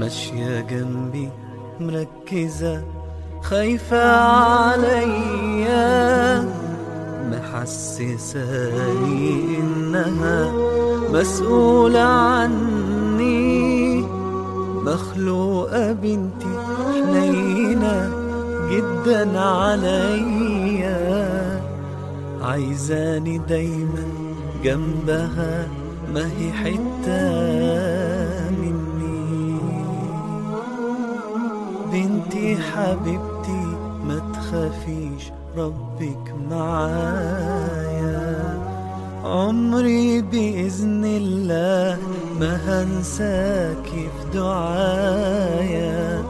عايشة جنبي مركزة خايفة عليا. محسساني إنها مسؤولة عني. مخلوقة بنتي حنينة جدا عليا. عايزاني دايما جنبها ما هي حتة. بنتي حبيبتي ما تخافيش ربك معايا. عمري بإذن الله ما هنساكي في دعايا.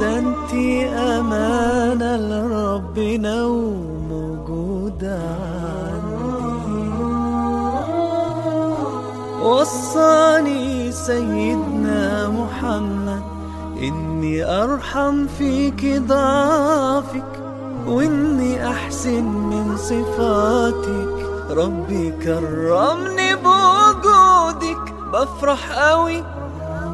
ده انتي أمانة لربنا وموجودة عندي. وصاني سيدنا محمد إني أرحم فيك ضعفك وإني أحسن من صفاتك. ربي كرمني بوجودك بفرح قوي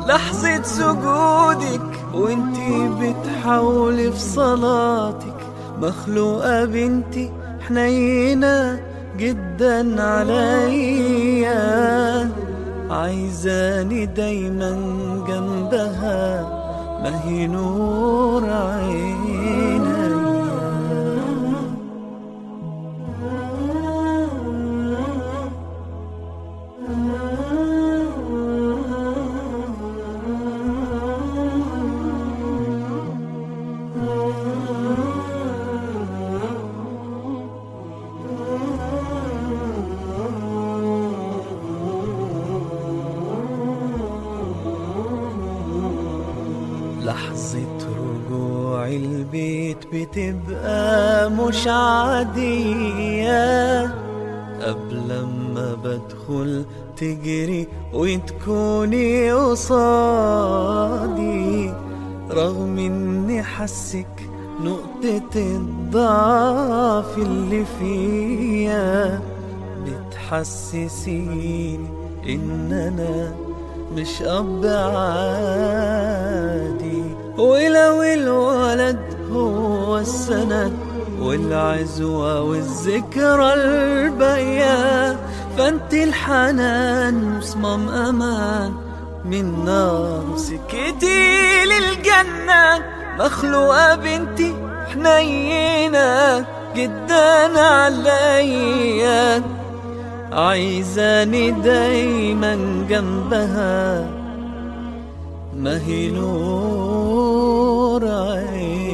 لحظة سجودك. وانتي بتحاولي في صلاتك. مخلوقة بنتي حنينة جدا عليا. عايزاني دايما جنبها. ما هي نور عينيا لحظة رجوع البيت بتبقى مش عادية قبل ما بدخل تجري وتكوني قصادي. رغم إني حسك نقطة الضعف اللي فيا بتحسسيني إن أنا مش أب عادي. ولو الولد هو السند والعزوة والذكرى الباقية فأنت الحنان وصمام أمان. من نار سكتي للجنة مخلوقة بنتي حنينة جدا عليا. عايزاني دايما جنبها ما هي نور عين